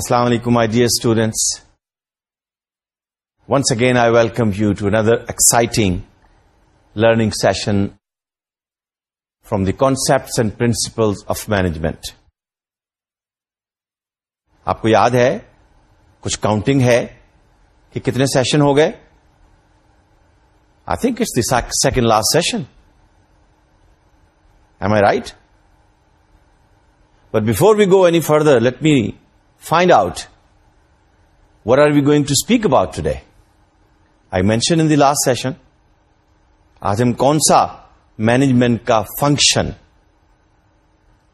السلام علیکم my dear students once again I welcome you to another exciting learning session from the concepts and principles of management آپ کو یاد ہے کچھ کاؤنٹنگ ہے کہ کتنے سیشن ہو گئے I think it's the second last session am I right but before we go any further let me find out what are we going to speak about today. I I mention in last session آج ہم کون سا management کا function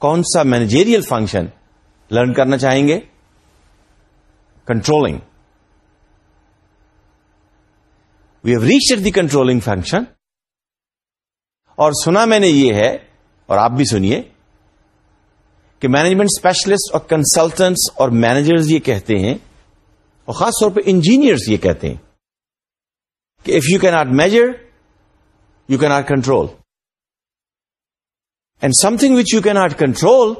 کون سا managerial function learn کرنا چاہیں گے controlling we have reach the controlling function اور سنا میں نے یہ ہے اور آپ بھی سنیے کہ مینجمنٹ اسپیشلسٹ اور کنسلٹنٹس اور مینیجرز یہ کہتے ہیں اور خاص طور پہ انجینئرز یہ کہتے ہیں کہ اف یو کی ناٹ میجر یو کی not control and something which you not control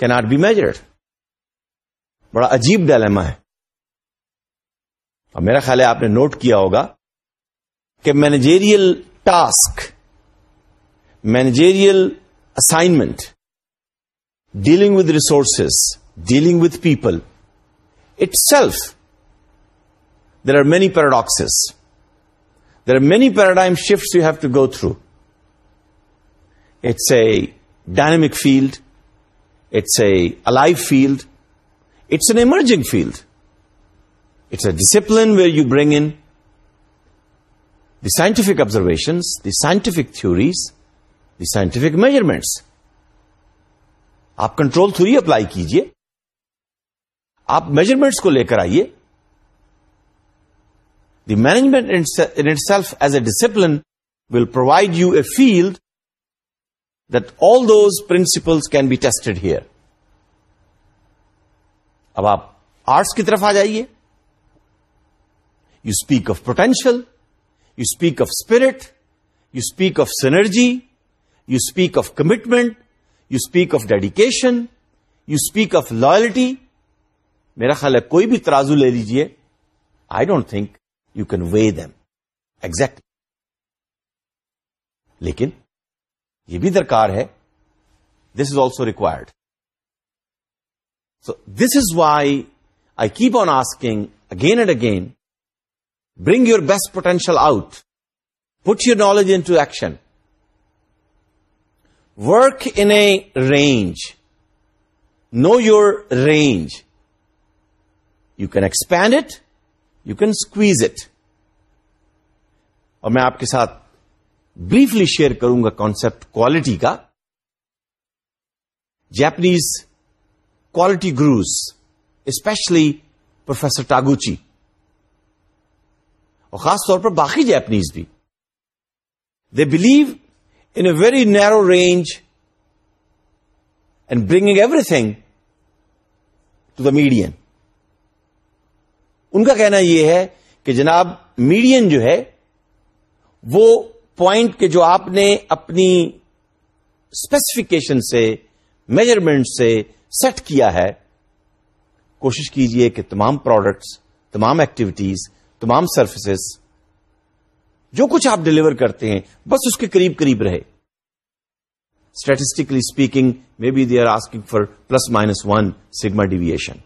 can not be measured بڑا عجیب ڈیلیما ہے اور میرا خیال ہے آپ نے نوٹ کیا ہوگا کہ managerial task managerial assignment dealing with resources, dealing with people itself, there are many paradoxes. There are many paradigm shifts you have to go through. It's a dynamic field. It's a alive field. It's an emerging field. It's a discipline where you bring in the scientific observations, the scientific theories, the scientific measurements. آپ control through apply کیجئے آپ measurements کو لے کر آئیے the management itself as a discipline will provide you a field that all those principles can be tested here اب آپ arts کی طرف آ جائیے you speak of potential you speak of spirit you speak of synergy you speak of commitment you speak of dedication you speak of loyalty میرا خیال ہے کوئی بھی ترازو لے لیجئے I don't think you can weigh them exact لیکن یہ بھی درکار ہے this is also required so this is why I keep on asking again and again bring your best potential out put your knowledge into action work in a range know your range you can expand it you can squeeze it اور میں آپ کے ساتھ briefly share کروں گا concept quality کا Japanese quality gurus especially professor Taguchi اور خاص طور پر باقی جیپنیز بھی they believe a very narrow range and bringing everything to the median ان کا کہنا یہ ہے کہ جناب میڈین جو ہے وہ پوائنٹ کے جو آپ نے اپنی اسپیسیفکیشن سے میجرمنٹ سے سیٹ کیا ہے کوشش کیجئے کہ تمام پروڈکٹس تمام ایکٹیویٹیز تمام سروسز جو کچھ آپ ڈیلیور کرتے ہیں بس اس کے قریب قریب رہے statistically speaking may be they are asking for plus minus one sigma deviation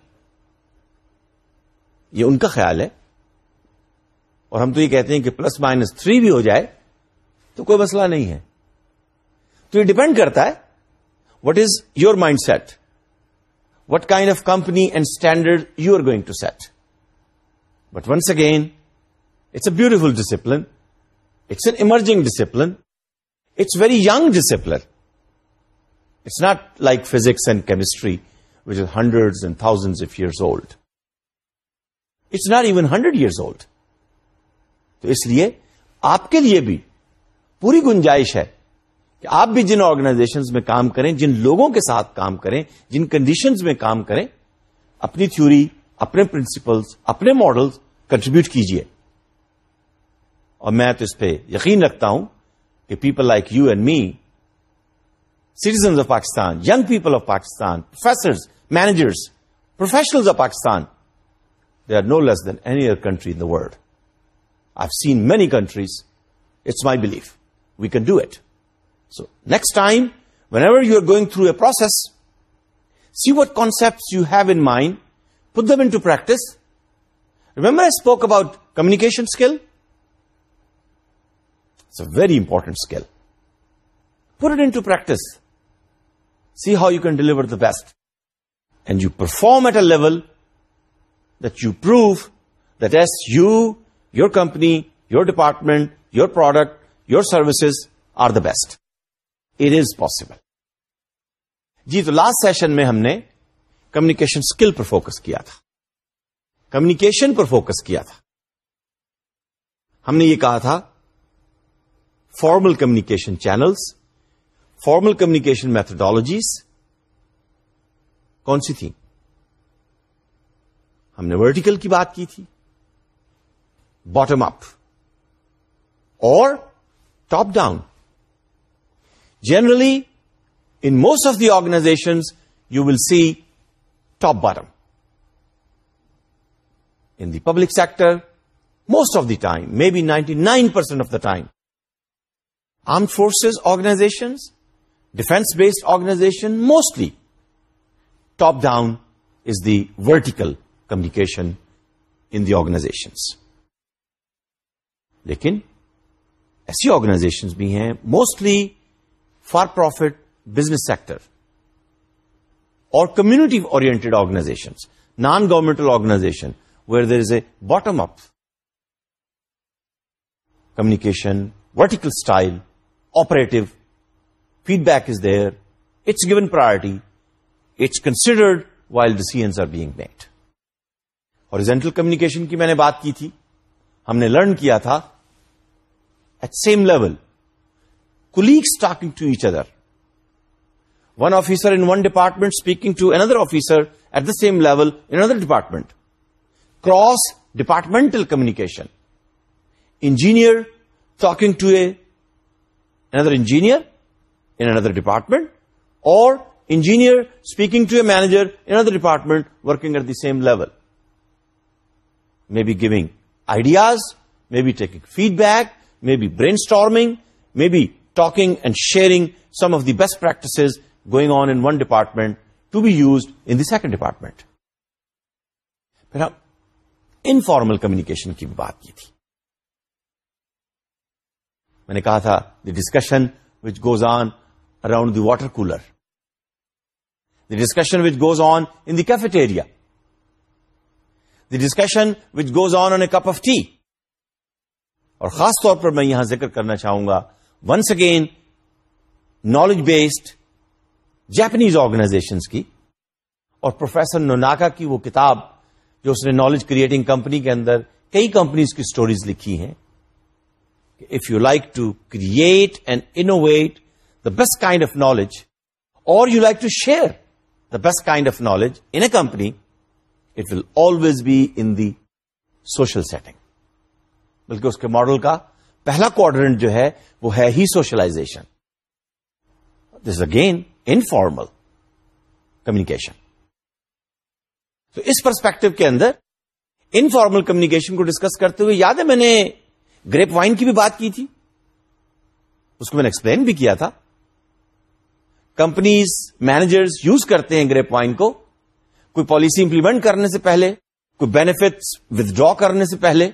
یہ ان کا خیال ہے اور ہم تو یہ کہتے ہیں کہ پلس مائنس تھری بھی ہو جائے تو کوئی مسئلہ نہیں ہے تو یہ ڈپینڈ کرتا ہے what is your mindset what kind of company and standard you are going to set but once again it's a beautiful discipline ج discipline it's very young discipline it's not like physics and chemistry which hundred and thousand of years old it's not even hundred years old تو اس لیے آپ کے لیے بھی پوری گنجائش ہے کہ آپ بھی جن آرگنائزیشن میں کام کریں جن لوگوں کے ساتھ کام کریں جن کنڈیشنز میں کام کریں اپنی تھیوری اپنے پرنسپلس اپنے ماڈلس کنٹریبیوٹ کیجیے اور میں تو اس پہ یقین رکھتا ہوں کہ people like you and me citizens of Pakistan young people of Pakistan professor managers professional of Pakistan they are no less than any other country in the world I seen many countries it's my belief we can do it so next time whenever you are going through a process see what concept you have in mind put them into practice remember spoke about communication skill it's a very important skill پور it to practice see how you can deliver the best and you perform at a level that you prove as you your company your department your product your services are the best it is possible جی تو last session میں ہم نے communication skill پر focus کیا تھا communication پر focus کیا تھا ہم نے یہ کہا تھا formal communication channels formal communication methodologies کون سی تھی ہم نے ورٹیکل کی بات کی تھی باٹم اپ اور top down generally in most of the organization you will see top bottom in the public sector most of the time may be ninety nine percent of the time armed forces organizations defence based organization mostly top down is the vertical communication in the organizations لیکن ایسی organization بھی ہیں mostly for profit business sector اور community oriented organization non governmental organization where there is a bottom up communication vertical style operative feedback is there it's given priority it's considered while decisions are being made horizontal communication کی میں نے بات کی تھی ہم نے learn کیا تھا at same level colleagues talking to each other one officer in one department speaking to another officer at the same level another department cross departmental communication engineer talking to a other engineer another department اور engineer speaking to a manager in other department working at the same level may be ideas may be taking feedback may be brainstorming may be talking and sharing some of the best practices going on in one department to be use in second department پھر ہم informal communication کی بھی بات کی تھی میں نے کہا تھا the discussion which goes on around the water cooler the discussion which goes on in the cafeteria the discussion which goes on N a cup of tea اور خاص طور پر میں یہاں ذکر کرنا چاہوں گا once again knowledge based Japanese organization کی اور پروفیسر نوناکا کی وہ کتاب جو اس نے نالج کریٹنگ کمپنی کے اندر کئی کمپنیز کی سٹوریز لکھی ہیں if you like to create and innovate the best kind of knowledge اور you like to share the best kind of knowledge in a company it will always be in the social setting بلکہ اس کے model کا پہلا quadrant جو ہے وہ ہے ہی socialization this again informal communication تو اس پرسپیکٹو کے اندر انفارمل کمیونیکیشن کو ڈسکس کرتے ہوئے یاد ہے میں نے گریپ وائن کی بھی بات کی تھی اس کو میں نے ایکسپلین بھی کیا تھا کمپنیز مینیجرز یوز کرتے ہیں گریپ وائن کو کوئی پالیسی امپلیمنٹ کرنے سے پہلے کوئی بینیفٹس ود ڈرا کرنے سے پہلے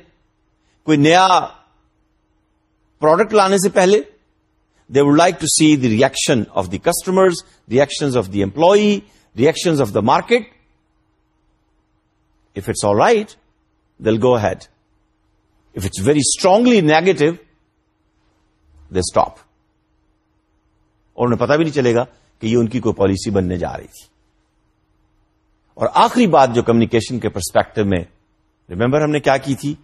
کوئی نیا پروڈکٹ لانے سے پہلے they would like to see the reaction of the customer reaction of the employee reaction of the market if it's all right they'll go ahead it's very strongly negative they stop اور انہیں پتا بھی نہیں چلے گا کہ یہ ان کی کوئی پالیسی بننے جا رہی تھی اور آخری بات جو کمیکیشن کے پرسپیکٹو میں ریمبر ہم نے کیا کی تھی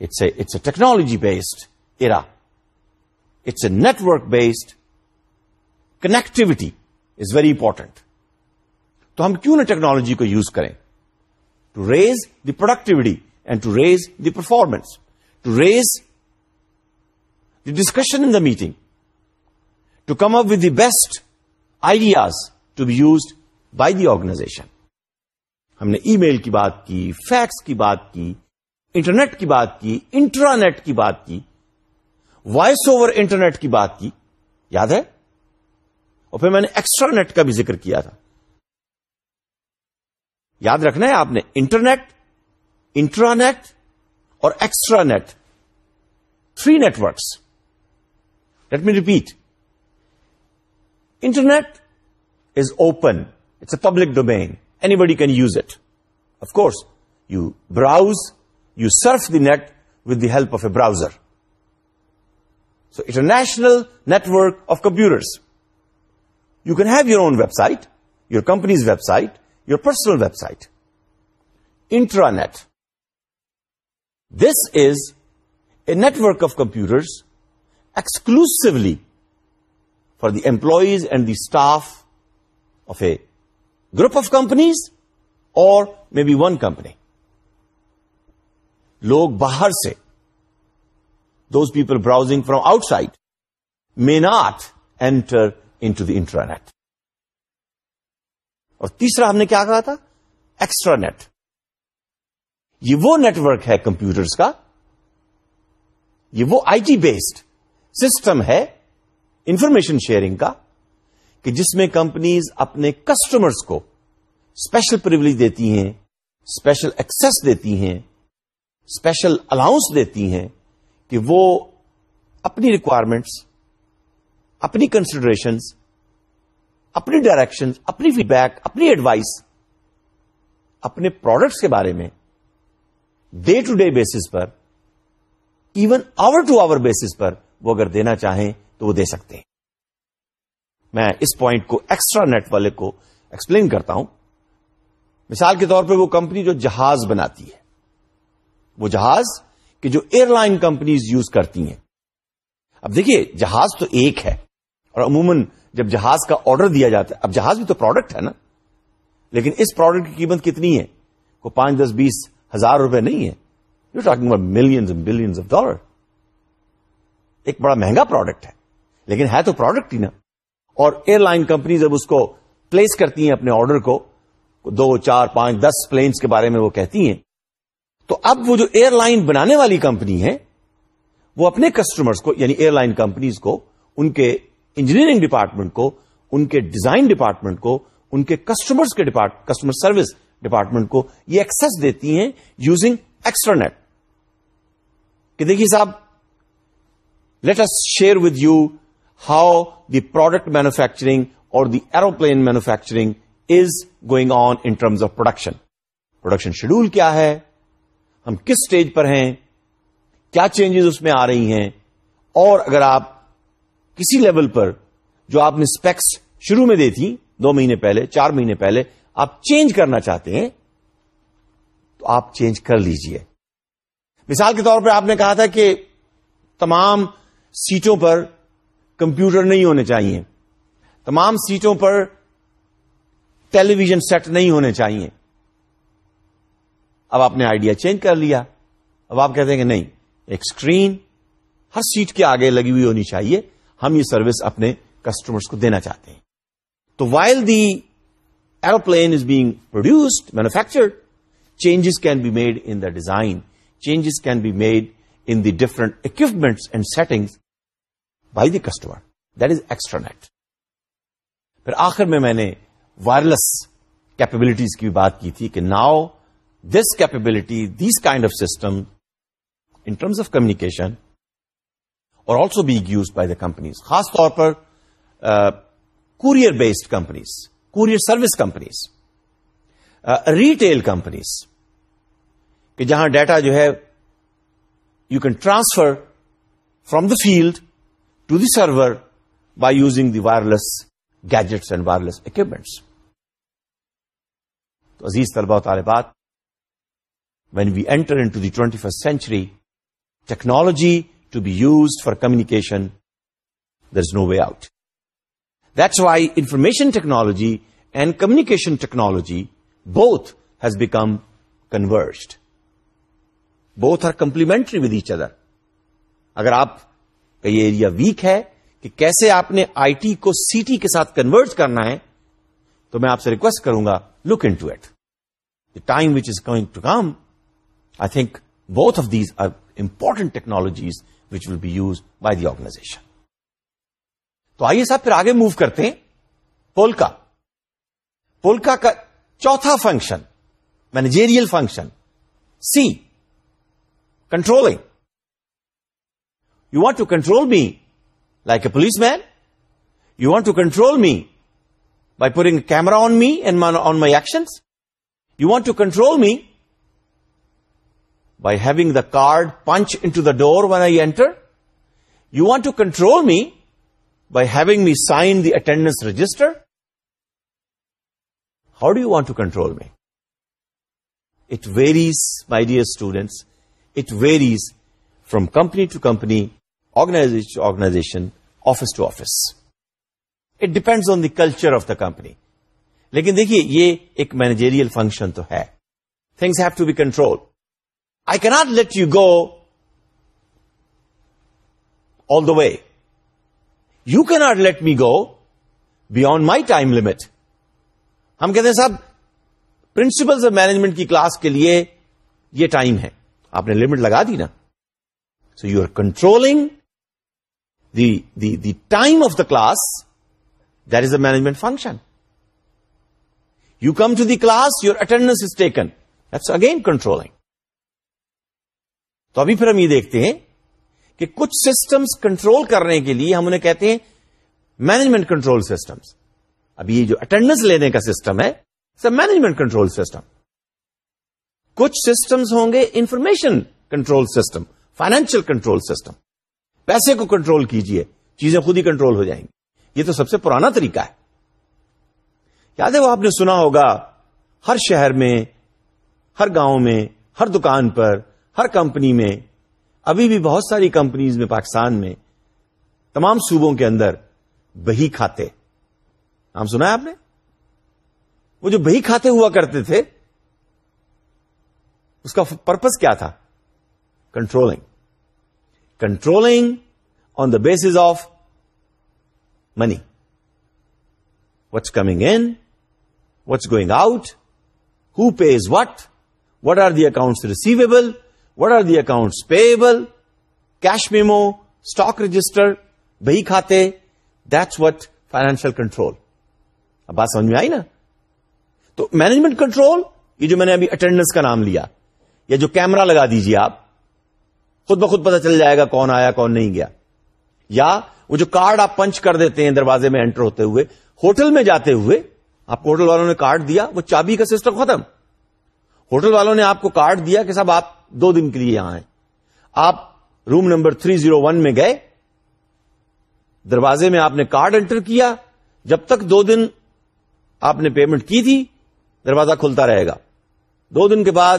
it's a it's a technology based era it's a network based connectivity is very important تو ہم کیوں نہ ٹیکنالوجی کو یوز کریں to raise the productivity and to raise the performance raise the discussion in the meeting to come up with the best ideas to be used by the organization ہم نے ای میل کی بات کی فیکس کی بات کی انٹرنیٹ کی بات کی انٹرانیٹ کی بات کی وائس اوور انٹرنیٹ کی بات کی یاد ہے اور پھر میں نے ایکسٹرا نیٹ کا بھی ذکر کیا تھا یاد رکھنا ہے آپ نے internet intranet or extranet, 3 networks. Let me repeat. Internet is open. It's a public domain. Anybody can use it. Of course, you browse, you surf the net with the help of a browser. So it's a national network of computers. You can have your own website, your company's website, your personal website. Intranet. This is a network of computers exclusively for the employees and the staff of a group of companies اور may be one company لوگ باہر سے those people browsing from outside may not enter into the internet اور تیسرا ہم نے کیا کہا تھا ایکسٹرا نیٹ یہ وہ نیٹ ورک ہے کمپیوٹرز کا یہ وہ I T G based system ہے انفارمیشن شیئرنگ کا کہ جس میں کمپنیز اپنے کسٹمرز کو اسپیشل پرولیج دیتی ہیں اسپیشل ایکسس دیتی ہیں اسپیشل الاؤنس دیتی ہیں کہ وہ اپنی ریکوائرمنٹس اپنی کنسیڈریشنس اپنی ڈائریکشن اپنی فیڈ بیک اپنی ایڈوائس اپنے پروڈکٹس کے بارے میں ڈے ٹو ڈے بیسس پر even hour to hour basis پر وہ اگر دینا چاہیں تو وہ دے سکتے ہیں میں اس پوائنٹ کو ایکسٹرا نیٹ والے کو ایکسپلین کرتا ہوں مثال کے طور پہ وہ کمپنی جو جہاز بناتی ہے وہ جہاز کہ جو ایئر لائن کمپنیز یوز کرتی ہیں اب دیکھیے جہاز تو ایک ہے اور عموماً جب جہاز کا آرڈر دیا جاتا ہے اب جہاز بھی تو پروڈکٹ ہے نا لیکن اس پروڈکٹ کی قیمت کتنی ہے کو پانچ دس بیس ہزار روپے نہیں ہے you talk million of dollar ایک بڑا مہنگا پروڈکٹ ہے لیکن ہے تو پروڈکٹ ہی نا اور ایئر لائن کمپنیز اس کو پلیس کرتی ہیں اپنے آرڈر کو دو چار پانچ دس پلینس کے بارے میں وہ کہتی ہیں تو اب وہ جو ایئر لائن بنانے والی کمپنی ہے وہ اپنے کسٹمرز کو یعنی ایئر لائن کمپنیز کو ان کے انجینئرنگ ڈپارٹمنٹ کو ان کے ڈیزائن ڈپارٹمنٹ کو ان کے کسٹمرز کے ڈپارٹ کسٹمر سروس ڈپارٹمنٹ کو یہ ایکسس دیتی ہیں یوزنگ ایکسٹرنیٹ کہ دیکھیے صاحب let us share with you how the product manufacturing اور the aeroplane manufacturing is going on in terms of production production schedule کیا ہے ہم کس اسٹیج پر ہیں کیا چینجز اس میں آ رہی ہیں اور اگر آپ کسی لیول پر جو آپ نے اسپیکس شروع میں دی تھی دو مہینے پہلے چار مہینے پہلے آپ چینج کرنا چاہتے ہیں تو آپ چینج کر لیجئے مثال کے طور پر آپ نے کہا تھا کہ تمام سیٹوں پر کمپیوٹر نہیں ہونے چاہیے تمام سیٹوں پر ٹیلی ویژن سیٹ نہیں ہونے چاہیے اب آپ نے آئیڈیا چینج کر لیا اب آپ کہتے ہیں کہ نہیں ایک اسکرین ہر سیٹ کے آگے لگی ہوئی ہونی چاہیے ہم یہ سروس اپنے کسٹمرس کو دینا چاہتے ہیں تو while the aeroplane is being produced manufactured changes can be made in the design changes can be made in the different equipments and setting by the customer that is extranet آخر میں میں نے wireless capabilities کی بات کی تھی کہ now this capability these kind of system in terms of communication اور also being use by the companies خاص طور پر courier based companies courier service companies retail companies کہ جہاں ڈیٹا جو ہے you can transfer from the field to the server by using the wireless gadgets and wireless equipments تو عزیز طلبہ و طالبات when we enter in to the twenty first century technology to be use for communication there is no way out that's why information technology and communication technology both has become converged both are complementary with each other اگر آپ کا یہ area week ہے کہ کیسے آپ نے I T کو سی ٹی کے ساتھ کنورٹ کرنا ہے تو میں آپ سے ریکویسٹ کروں گا look into at the time which is coming to come I think both of these are important technologies which will be use by the organization تو آئیے صاحب پھر آگے موو کرتے ہیں پولکا پولکا کا چوتھا function managerial function see control you want to control me like a policeman you want to control me by pouring camera on me and on my actions you want to control me by having the card punch into the door when I enter you want to control me by having me sign the attendance register how do want to control me it varies my dear students it varies from company to company آرگنائش organization office to office it depends on the culture of the company لیکن دیکھیے یہ ایک managerial function تو ہے things have to be control I can't let you go all the way you کی not let me go beyond my time limit ہم کہتے ہیں صاحب آف مینجمنٹ کی کلاس کے لیے یہ ٹائم ہے آپ نے لمٹ لگا دی نا so you are controlling the time of the class that is a management function you come to the class your attendance is taken that's again controlling تو ابھی پھر ہم یہ دیکھتے ہیں کہ کچھ سسٹمز کنٹرول کرنے کے لیے ہم انہیں کہتے ہیں مینجمنٹ کنٹرول سسٹمز اب یہ جو اٹینڈنس لینے کا سسٹم ہے سر مینجمنٹ کنٹرول سسٹم کچھ سسٹمز ہوں گے information control system financial control system پیسے کو کنٹرول کیجئے چیزیں خود ہی کنٹرول ہو جائیں گی یہ تو سب سے پرانا طریقہ ہے یاد ہے وہ آپ نے سنا ہوگا ہر شہر میں ہر گاؤں میں ہر دکان پر ہر کمپنی میں ابھی بھی بہت ساری کمپنیز میں پاکستان میں تمام صوبوں کے اندر بہی کھاتے نام سنا ہے آپ نے وہ جو بہی کھاتے ہوا کرتے تھے اس کا پرپز کیا تھا controlling controlling on the base of money what's coming in what's going out who is what what are the accounts receivable what are the accounts payable cash memo stock register بہی کھاتے that's what financial control اب بات سمجھ میں آئی نا تو management control یہ جو میں نے ابھی اٹینڈنس کا نام لیا یا جو کیمرا لگا دیجیے آپ خود بخود پتہ چل جائے گا کون آیا کون نہیں گیا یا وہ جو کارڈ آپ پنچ کر دیتے ہیں دروازے میں انٹر ہوتے ہوئے ہوٹل میں جاتے ہوئے آپ کو ہوٹل والوں نے کارڈ دیا وہ چابی کا سسٹم ختم ہوٹل والوں نے آپ کو کارڈ دیا کہ صاحب آپ دو دن کے لیے یہاں ہیں آپ روم نمبر 301 میں گئے دروازے میں آپ نے کارڈ انٹر کیا جب تک دو دن آپ نے پیمنٹ کی تھی دروازہ کھلتا رہے گا دو دن کے بعد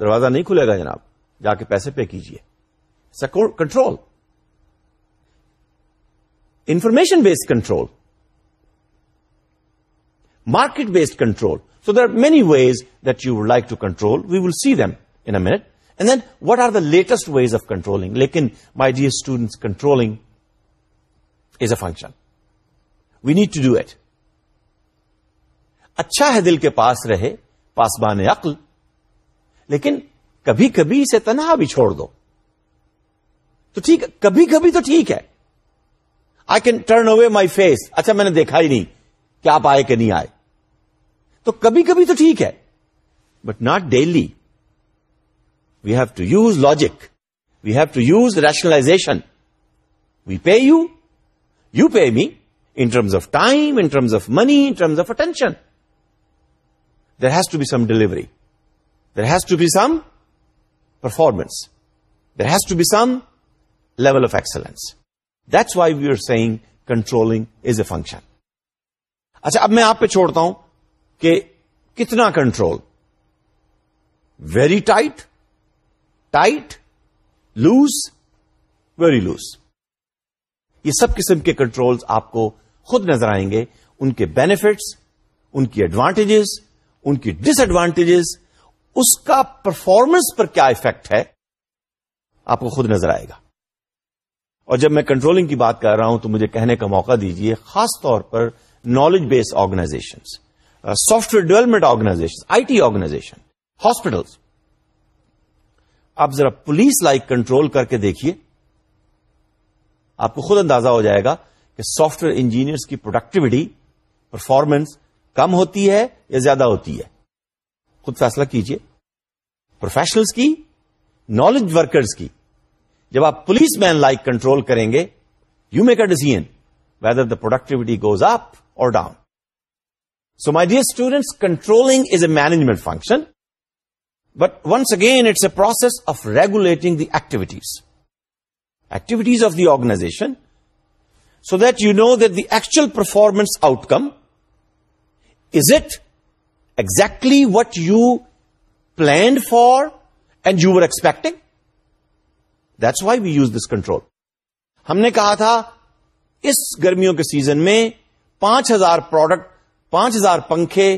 دروازہ نہیں کھلے گا جناب جا کے پیسے پے کیجیے control information based control market based control there many ways that you would like to control we will see them in minute and then what are the latest ways of controlling لیکن my dear student controlling is a function we need to do at اچھا ہے دل کے پاس رہے پاسبان عقل لیکن کبھی کبھی اسے تنہا بھی چھوڑ دو تو ٹھیک کبھی کبھی تو ٹھیک ہے I can turn away my face اچھا میں نے دیکھا ہی نہیں کہ آپ آئے کہ نہیں آئے تو کبھی کبھی تو ٹھیک ہے but not daily we have to use logic we have to use rationalization we pay you you pay me in terms of time in terms of money in terms of attention there has to be some delivery there has to be some performance there has to be some level of excellence that's why we are seeing controlling is a function اچھا اب میں آپ پہ چھوڑتا ہوں کہ کتنا control very tight tight loose very loose یہ سب قسم کے کنٹرول آپ کو خود نظر آئیں گے ان کے بینیفٹس ان کی ایڈوانٹیجز ان کی ڈس ایڈوانٹیجز اس کا پرفارمنس پر کیا افیکٹ ہے آپ کو خود نظر آئے گا اور جب میں کنٹرولنگ کی بات کر رہا ہوں تو مجھے کہنے کا موقع دیجئے خاص طور پر knowledge base organizations software development organization I T organization hospitals آپ ذرا پولیس لائک کنٹرول کر کے دیکھیے آپ کو خود اندازہ ہو جائے گا کہ سافٹ ویئر انجینئرس کی پروڈکٹیوٹی پرفارمنس کم ہوتی ہے یا زیادہ ہوتی ہے خود فیصلہ کیجیے پروفیشنل کی نالج ورکرس کی جب آپ پولیس مین لائک کنٹرول کریں گے you make a decision whether the productivity goes up اور down so my dear students controlling is a management function but once again it's a process of regulating the activities activities of the organization so that you know that the actual performance outcome is it exactly what you planned for and you are expecting that's why we use this control ہم نے کہا تھا اس گرمیوں کے season میں پانچ ہزار product پانچ ہزار پنکھے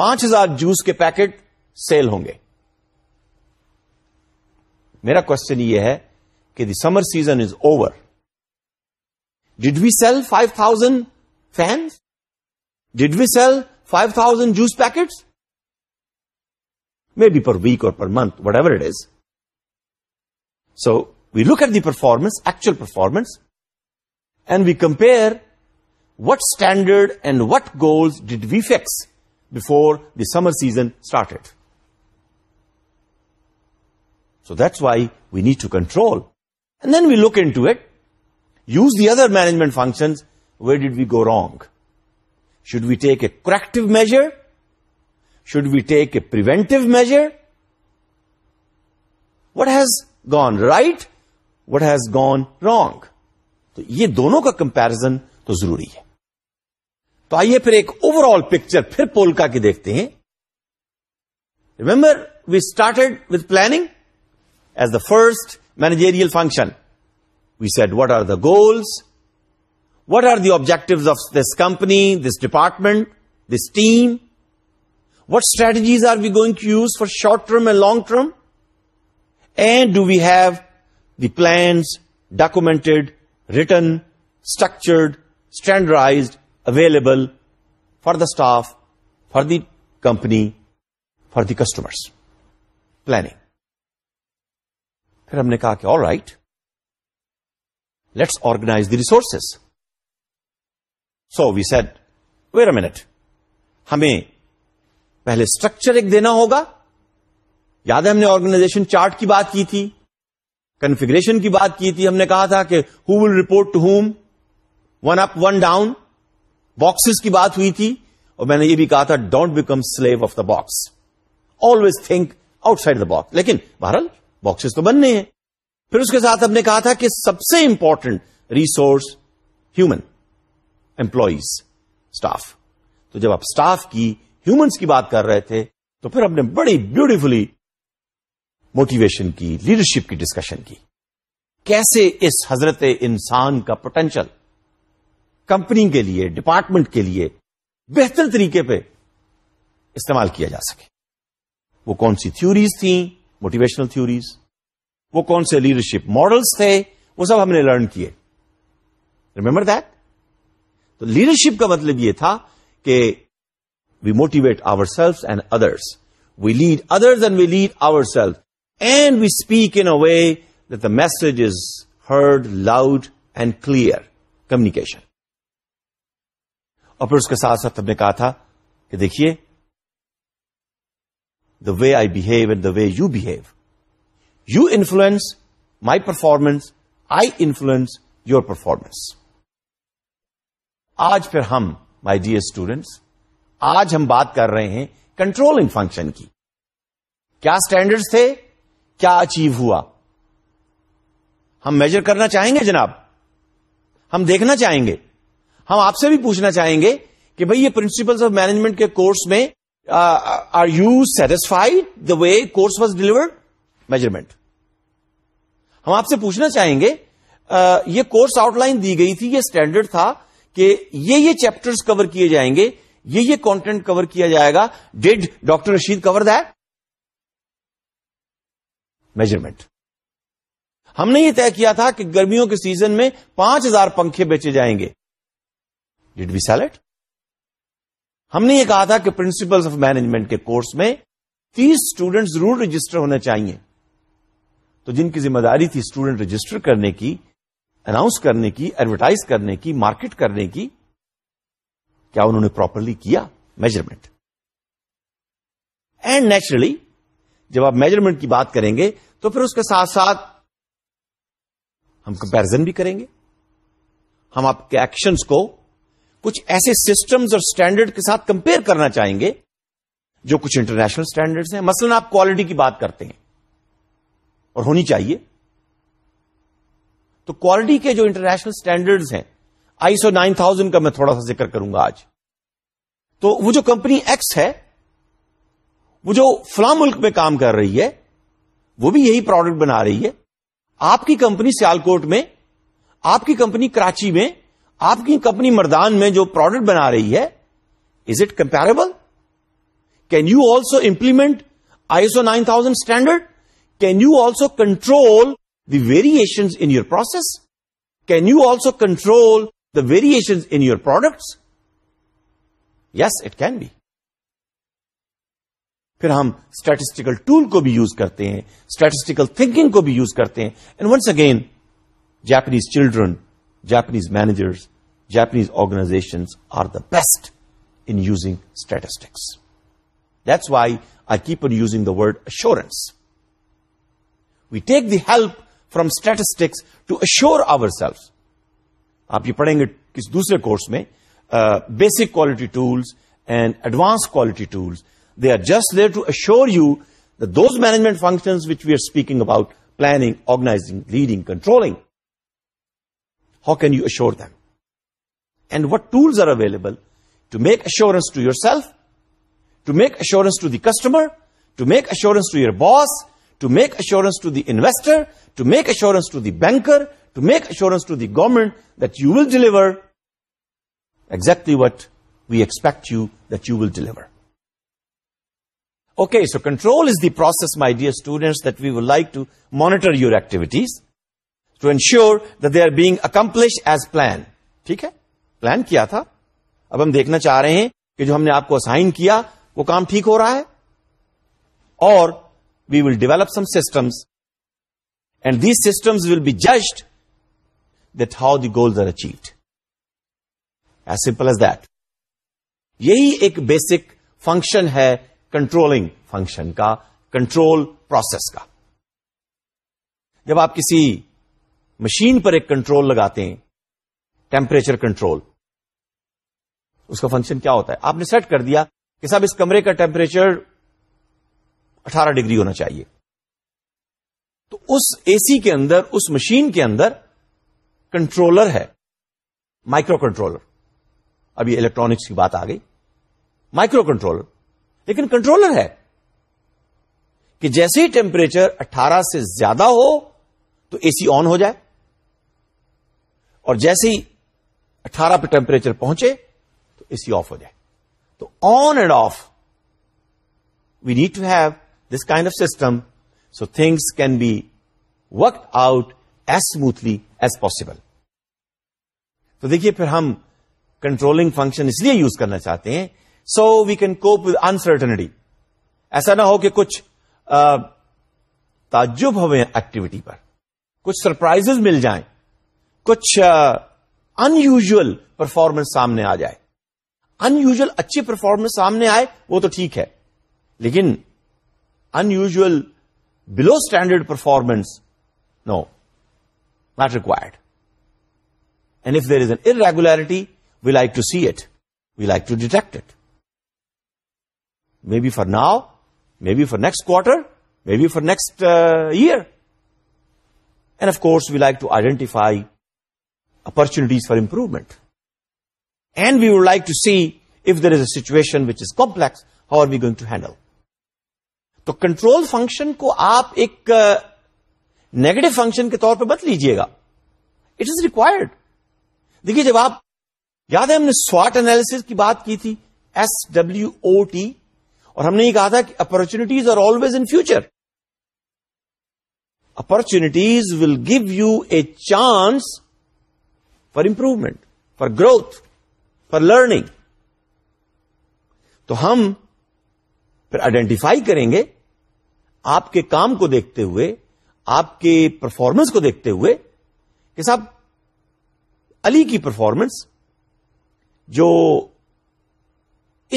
پانچ ہزار جوس کے پیکٹ سیل ہوں گے میرا کوشچن یہ ہے کہ the summer season is over did we sell five thousand fans did we sell five thousand juice packet may be per week اور per month whatever it is so we look at the performance actual performance and we compare what standard and what goals did we face before the summer season started so that's why we need to control then we look in to at uses the other management functions we did we go wrong should we take a corrective measure should we take a preventive measure what has gone right what has gone wrong تو یہ دونوں کا comparison تو ضروری ہے تو آئیے پھر ایک اوور آل پکچر پھر پولکا کے دیکھتے ہیں remember we started with planning as the first managerial function we set what are the goals what are the objective of this company this department this team what strategies are we going to use for short term and long term and do we have the plans documented written structured standardized available for the staff for the company for the customers planning پھر ہم نے کہا کہ all right let's organise the resources so we said where a minute ہمیں پہلے structure ایک دینا ہوگا یاد ہے ہم نے آرگنائزیشن چارٹ کی بات کی تھی کنفیگریشن کی بات کی تھی ہم نے کہا تھا کہ who will report to whom one up one down boxes کی بات ہوئی تھی اور میں نے یہ بھی کہا تھا don't become slave of the box always think outside the box لیکن بہرحال باکسز تو بننے ہیں پھر اس کے ساتھ ہم نے کہا تھا کہ سب سے important resource human employees staff تو جب آپ اسٹاف کی ہیومنس کی بات کر رہے تھے تو پھر ہم نے بڑی بیوٹیفلی موٹیویشن کی لیڈرشپ کی ڈسکشن کی کیسے اس حضرت انسان کا پوٹینشل کمپنی کے لیے ڈپارٹمنٹ کے لیے بہتر طریقے پہ استعمال کیا جا سکے وہ کون سی تھیوریز تھیں موٹیویشنل تھیوریز وہ کون سے لیڈرشپ ماڈلس تھے وہ سب ہم نے لرن کیے ریمبر دیٹ تو لیڈرشپ کا مطلب یہ تھا کہ we motivate our self and others we lead others and we lead our self and we speak in a way the message is heard loud and clear communication اور پھر اس کے ساتھ ساتھ ہم نے کہا تھا کہ دیکھیے the way I behave and the way you behave you influence my performance I influence your performance آج پھر ہم مائی ڈیئر اسٹوڈینٹس آج ہم بات کر رہے ہیں کنٹرولنگ فنکشن کی کیا اسٹینڈرڈ تھے کیا اچیو ہوا ہم میجر کرنا چاہیں گے جناب ہم دیکھنا چاہیں گے ہم آپ سے بھی پوچھنا چاہیں گے کہ بھائی یہ پرنسپلس آف مینجمنٹ کے کورس میں are you satisfied the way course was delivered measurement ہم آپ سے پوچھنا چاہیں گے یہ کورس آؤٹ لائن دی گئی تھی یہ اسٹینڈرڈ تھا کہ یہ یہ چیپٹر کور کیے جائیں گے یہ یہ کانٹینٹ کور کیا جائے گا did doctor Rashid cover measurement ہم نے یہ طے کیا تھا کہ گرمیوں کے سیزن میں پانچ ہزار پنکھے بیچے جائیں گے ڈیڈ وی سیل اٹ ہم نے یہ کہا تھا کہ پرنسپل آف مینجمنٹ کے کورس میں تیس اسٹوڈینٹ ضرور رجسٹر ہونے چاہیے تو جن کی ذمہ داری تھی اسٹوڈنٹ رجسٹر کرنے کی اناؤنس کرنے کی ایڈورٹائز کرنے کی مارکیٹ کرنے کی کیا انہوں نے پراپرلی کیا میجرمنٹ اینڈ نیچرلی جب آپ میجرمنٹ کی بات کریں گے تو پھر اس کے ساتھ ساتھ ہم کمپیرزن بھی کریں گے ہم آپ کے ایکشنس کو کچھ ایسے سسٹمز اور اسٹینڈرڈ کے ساتھ کمپیئر کرنا چاہیں گے جو کچھ انٹرنیشنل سٹینڈرڈز ہیں مثلا آپ کوالٹی کی بات کرتے ہیں اور ہونی چاہیے تو کوالٹی کے جو انٹرنیشنل سٹینڈرڈز ہیں آئی سو نائن تھاؤزینڈ کا میں تھوڑا سا ذکر کروں گا آج تو وہ جو کمپنی ایکس ہے وہ جو فلاں ملک میں کام کر رہی ہے وہ بھی یہی پروڈکٹ بنا رہی ہے آپ کی کمپنی سیالکوٹ میں آپ کی کمپنی کراچی میں آپ کی کمپنی مردان میں جو پروڈکٹ بنا رہی ہے is it comparable can you also implement I S O nine thousand standard can you also control the variation in your process can you also control the variation in your products yes it can be پھر ہم statistical tool کو بھی use کرتے ہیں statistical thinking کو بھی use کرتے ہیں and once again Japanese children Japanese managers Japanese organizations are the best in using statistics that's why I keep uh using the word assurance we take the help from statistics to ensure our self آپ یہ پڑھیں گے کس دوسرے course میں basic quality tools and advance quality tools they are just leisure those management functions which we are speaking about planning organizing leading controlling How can you assure them? And what tools are available to make assurance to yourself, to make assurance to the customer, to make assurance to your boss, to make assurance to the investor, to make assurance to the banker, to make assurance to the government that you will deliver exactly what we expect you that you will deliver. Okay, so control is the process, my dear students, that we would like to monitor your activities. To ensure they are being accomplish as plan ٹھیک ہے plan کیا تھا اب ہم دیکھنا چاہ رہے ہیں کہ جو ہم نے آپ کو اسائن کیا وہ کام ٹھیک ہو رہا ہے اور we will develop some systems and these systems will be judged that how the goals are achieved as simple as that یہی ایک بیسک فنکشن ہے کنٹرولنگ فنکشن کا کنٹرول پروسیس کا جب آپ کسی مشین پر ایک کنٹرول لگاتے ہیں ٹیمپریچر کنٹرول اس کا فنکشن کیا ہوتا ہے آپ نے سیٹ کر دیا کہ صاحب اس کمرے کا ٹیمپریچر اٹھارہ ڈگری ہونا چاہیے تو اس اے سی کے اندر اس مشین کے اندر کنٹرولر ہے مائکرو کنٹرولر ابھی الیکٹرانکس کی بات آ گئی مائکرو کنٹرولر لیکن کنٹرولر ہے کہ جیسے ہی ٹیمپریچر اٹھارہ سے زیادہ ہو تو اے سی آن ہو جائے اور جیسے ہی اٹھارہ پہ ٹیمپریچر پہنچے تو اے سی آف ہو جائے تو on and off we need to have this kind of system so things can be work out as smoothly as possible تو دیکھیے پھر ہم کنٹرولنگ فنکشن اس لیے یوز کرنا چاہتے ہیں so we can cope with uncertainty ایسا نہ ہو کہ کچھ تعجب ہوئے ایکٹیویٹی پر کچھ سرپرائز مل جائیں کچھ ان یوژل پرفارمنس سامنے آ جائے ان یوژل اچھی پرفارمنس سامنے آئے وہ تو ٹھیک ہے لیکن unusual below standard performance no not required and if there is an irregularity we like to see it we like to detect it may be for now may be for next quarter may be for next year and of course we like to identify approach for improvement and we would like to see if there is a situation which is complex how are we going to handle تو control function کو آپ ایک negative function کے طور پہ بدل لیجیے گا اٹ از ریکوائرڈ دیکھیے جب آپ یاد ہے ہم نے سواٹ اینالس کی بات کی تھی ایس ڈبلو او ٹی اور ہم نے یہ کہا تھا کہ opportunities are always in future opportunities will give you a chance for improvement for growth for learning تو ہم پھر آئیڈینٹیفائی کریں گے آپ کے کام کو دیکھتے ہوئے آپ کے پرفارمنس کو دیکھتے ہوئے کہ صاحب علی کی پرفارمنس جو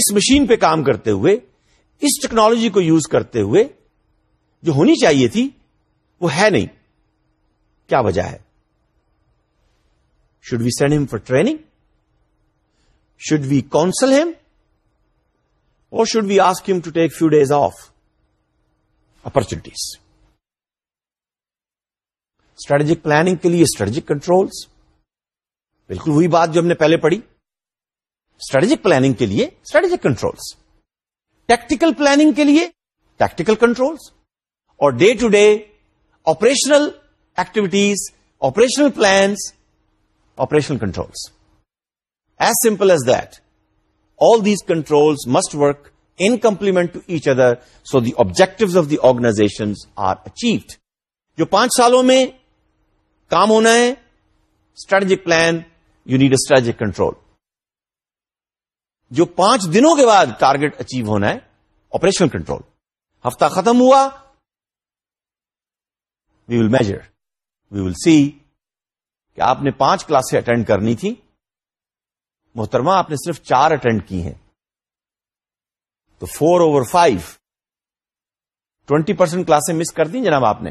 اس مشین پہ کام کرتے ہوئے اس ٹیکنالوجی کو یوز کرتے ہوئے جو ہونی چاہیے تھی وہ ہے نہیں کیا وجہ ہے we send them for training should we counsel them اور should we ask them to take few days off opportunities strategic planning کے لیے اسٹریٹجک کنٹرولس بالکل وہی بات جو ہم نے پہلے پڑھی اسٹریٹجک پلاننگ کے لیے اسٹریٹجک کنٹرولس ٹیکٹیکل پلاننگ کے لیے ٹیکٹیکل کنٹرولس اور day to day operational activities operational plans شن controls as simple as that all these control must work in complement to each other so the objective of the organization are achieved جو پانچ سالوں میں کام ہونا ہے strategic plan you need a strategic control جو پانچ دنوں کے بعد ٹارگیٹ اچیو ہونا ہے آپریشن کنٹرول ہفتہ ختم ہوا we will measure we will see کہ آپ نے پانچ کلاسیں اٹینڈ کرنی تھی محترمہ آپ نے صرف چار اٹینڈ کی ہیں تو four over five twenty percent کلاسیں مس کر دی جناب آپ نے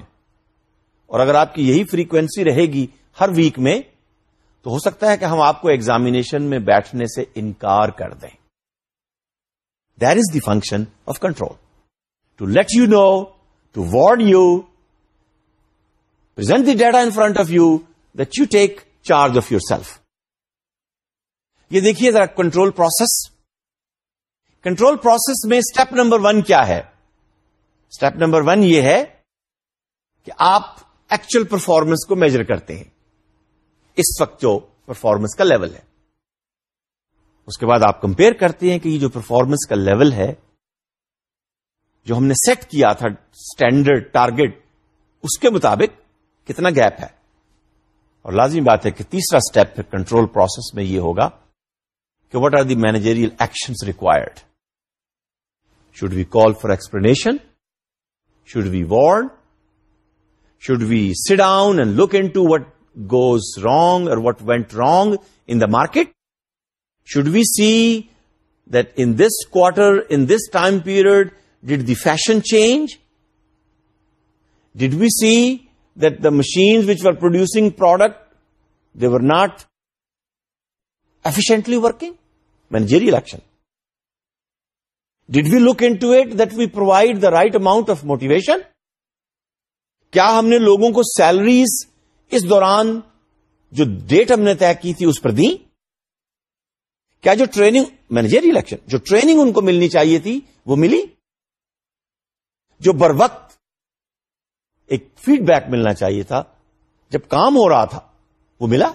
اور اگر آپ کی یہی فریکوینسی رہے گی ہر ویک میں تو ہو سکتا ہے کہ ہم آپ کو ایگزامیشن میں بیٹھنے سے انکار کر دیں there is the function of control to let you know toward you present the data in front of you take charge of your self یہ دیکھیے ذرا کنٹرول پروسیس کنٹرول پروسیس میں اسٹیپ نمبر ون کیا ہے step number one یہ ہے کہ آپ ایکچوئل پرفارمنس کو میجر کرتے ہیں اس وقت جو پرفارمنس کا لیول ہے اس کے بعد آپ کمپیئر کرتے ہیں کہ یہ جو پرفارمنس کا لیول ہے جو ہم نے سیٹ کیا تھا اسٹینڈرڈ ٹارگیٹ اس کے مطابق کتنا گیپ ہے اور لازمی بات ہے کہ تیسرا اسٹیپ کنٹرول پروسیس میں یہ ہوگا کہ what are the managerial action required should we call for explanation should we ward should we down and look into what goes wrong اور what went wrong in the market should we see that in this quarter in this time period did the fashion change did we see machine producing product the were not efficiently working managerial action did we look into at that we provide the right amount of motivation کیا ہم نے لوگوں کو salaries اس دوران جو date ہم نے طے کی تھی اس پر دی کیا جو ٹریننگ مینیجیری الیکشن جو ٹریننگ ان کو ملنی چاہیے تھی وہ ملی جو بر وقت ایک فیڈ بیک ملنا چاہیے تھا جب کام ہو رہا تھا وہ ملا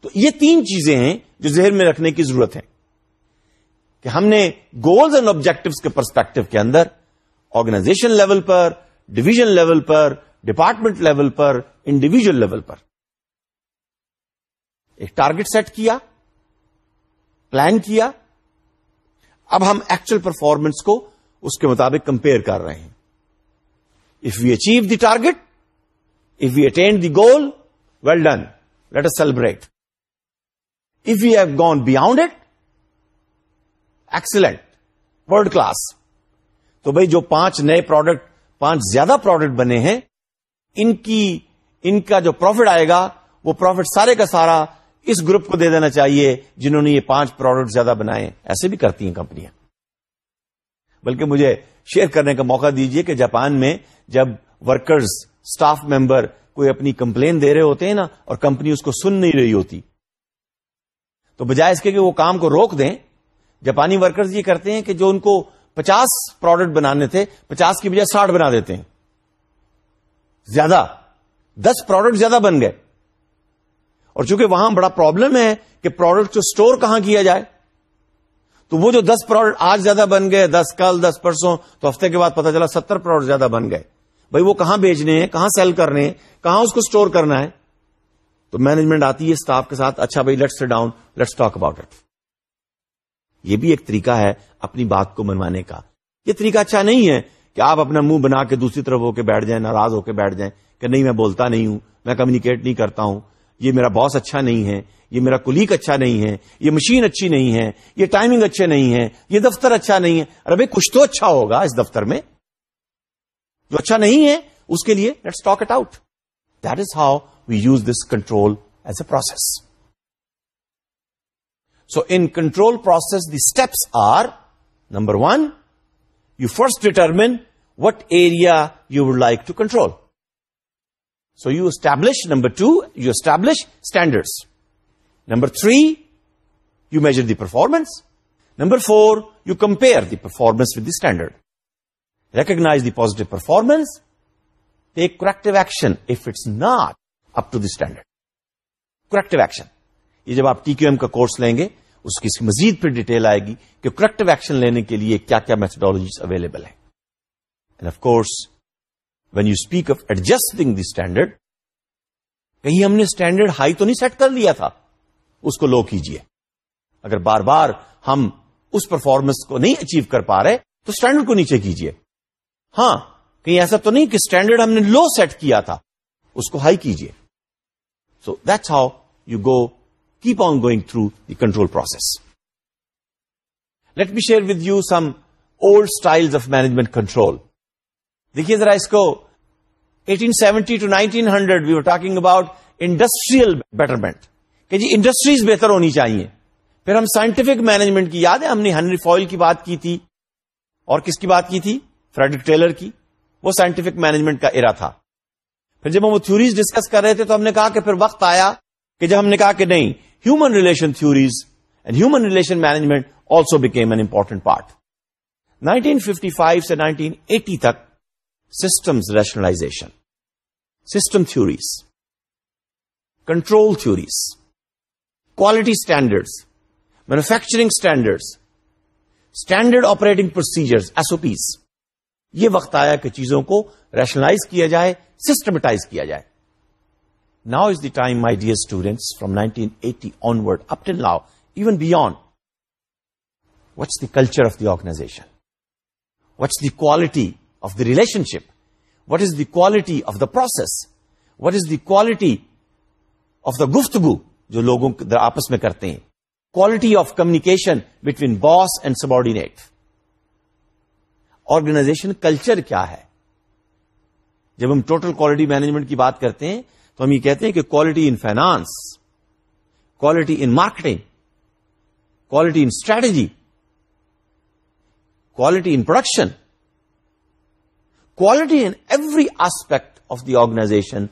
تو یہ تین چیزیں ہیں جو زہر میں رکھنے کی ضرورت ہے کہ ہم نے گولز اینڈ آبجیکٹوس کے پرسپیکٹو کے اندر آرگنائزیشن لیول پر ڈویژن لیول پر ڈپارٹمنٹ لیول پر انڈیویجل لیول پر ایک ٹارگٹ سیٹ کیا پلان کیا اب ہم ایکچوئل پرفارمنس کو اس کے مطابق کمپیئر کر رہے ہیں achieve the target if you attend the goal well done late are celebrate if you have gone beyond it excellent world class تو بھائی جو پانچ نئے پروڈکٹ پانچ زیادہ پروڈکٹ بنے ہیں ان کی ان کا جو پروفٹ آئے گا وہ پروفٹ سارے کا سارا اس گروپ کو دے دینا چاہیے جنہوں نے یہ پانچ پروڈکٹ زیادہ بنائے ایسے بھی کرتی ہیں کمپنیاں بلکہ مجھے شیئر کرنے کا موقع دیجیے کہ جاپان میں جب ورکرز سٹاف ممبر کوئی اپنی کمپلین دے رہے ہوتے ہیں نا اور کمپنی اس کو سن نہیں رہی ہوتی تو بجائے اس کے کہ وہ کام کو روک دیں جاپانی ورکرز یہ کرتے ہیں کہ جو ان کو پچاس پروڈکٹ بنانے تھے پچاس کی بجائے ساٹھ بنا دیتے ہیں زیادہ دس پروڈکٹ زیادہ بن گئے اور چونکہ وہاں بڑا پرابلم ہے کہ پروڈکٹ کو سٹور کہاں کیا جائے تو وہ جو دس پروڈ آج زیادہ بن گئے دس کل دس پرسوں تو ہفتے کے بعد پتا چلا ستر پروڈ زیادہ بن گئے بھائی وہ کہاں بیچنے ہیں کہاں سیل کرنے ہیں کہاں اس کو اسٹور کرنا ہے تو مینجمنٹ آتی ہے اسٹاف کے ساتھ اچھا بھائی let's down let's talk about it یہ بھی ایک طریقہ ہے اپنی بات کو منوانے کا یہ طریقہ اچھا نہیں ہے کہ آپ اپنا منہ بنا کے دوسری طرف ہو کے بیٹھ جائیں ناراض ہو کے بیٹھ جائیں کہ نہیں میں بولتا نہیں ہوں میں کمیونیکیٹ نہیں کرتا ہوں یہ میرا باس اچھا نہیں ہے یہ میرا کلیک اچھا نہیں ہے یہ مشین اچھی نہیں ہے یہ ٹائمنگ اچھے نہیں ہے یہ دفتر اچھا نہیں ہے ربے کچھ تو اچھا ہوگا اس دفتر میں جو اچھا نہیں ہے اس کے لیے late stock it out that is how we use this control as a process so in control process the steps are number one you first determine what area you would like to control so you establish number two you establish standards number three you measure the performance number four you compare the performance with the standard recognise the positive performance take corrective action if it's not up to the standard corrective action یہ جب آپ T Q M کا course لیں گے اس کی مزید پھر detail آئے گی کہ کریکٹو ایکشن لینے کے لیے کیا کیا میتھڈالوجیز اویلیبل ہیں and of of course when you speak adjusting the standard کہیں ہم نے اسٹینڈرڈ ہائی تو نہیں سیٹ کر لیا تھا اس کو لو کیجیے اگر بار بار ہم اس پرفارمنس کو نہیں اچیو کر پا رہے تو اسٹینڈرڈ کو نیچے کیجیے ہاں کہیں ایسا تو نہیں کہ اسٹینڈرڈ ہم نے لو سیٹ کیا تھا اس کو ہائی کیجیے so that's how you go keep on going through the control process let me share with you some old style of management control دیکھیے ذرا اس کو 1870 seventy to nineteen hundred we are talking about industrial betterment کہ جی industries بہتر ہونی چاہیے پھر ہم سائنٹیفک مینجمنٹ کی یاد ہے ہم نے ہنری فوائل کی بات کی تھی اور کس کی بات کی تھی فریڈرک ٹیلر کی وہ سائنٹیفک مینجمنٹ کا ارا تھا پھر جب ہم وہ تھوریز ڈسکس کر رہے تھے تو ہم نے کہا کہ پھر وقت آیا کہ جب ہم نے کہا کہ نہیں human relation theories and human relation management also became an important part 1955 سے 1980 تک systems rationalisation system theories control theories quality standards manufacturing standards standard operating procedure S O Ps یہ وقت آیا کہ چیزوں کو ریشنلائز کیا جائے سسٹمٹائز کیا جائے now is the time my dear students from nineteen eighty onward up till now even beyond what's the culture of the organisation what's the quality of the relationship what is the quality of the process what is the quality of the گفتگو جو لوگوں آپس میں کرتے ہیں quality of communication between boss and sub organization culture کیا ہے جب ہم ٹوٹل کوالٹی مینجمنٹ کی بات کرتے ہیں تو ہم یہ کہتے ہیں کہ quality in finance quality in marketing quality in strategy quality in production quality in every aspect of the organization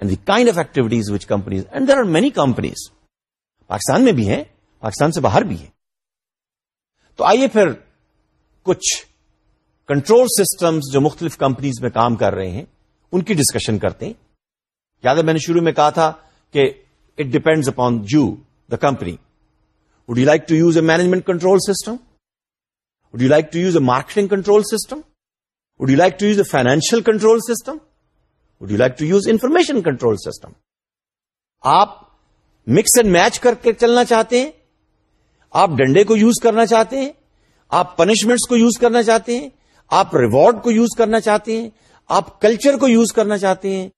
and the kind of activities which companies and there are many companies Pakistan میں بھی ہیں پاکستان سے باہر بھی ہیں تو آئیے پھر کچھ کنٹرول سسٹمز جو مختلف کمپنیز میں کام کر رہے ہیں ان کی ڈسکشن کرتے ہیں یاد ہے میں نے شروع میں کہا تھا کہ it depends upon you the company would you like to use a management control system would you like to use a marketing control system would you like to use a financial control system would you like to use information control system آپ mix and match کر کے چلنا چاہتے ہیں آپ ڈنڈے کو use کرنا چاہتے ہیں آپ پنشمنٹس کو یوز کرنا چاہتے ہیں آپ ریوارڈ کو یوز کرنا چاہتے ہیں آپ کلچر کو یوز کرنا چاہتے ہیں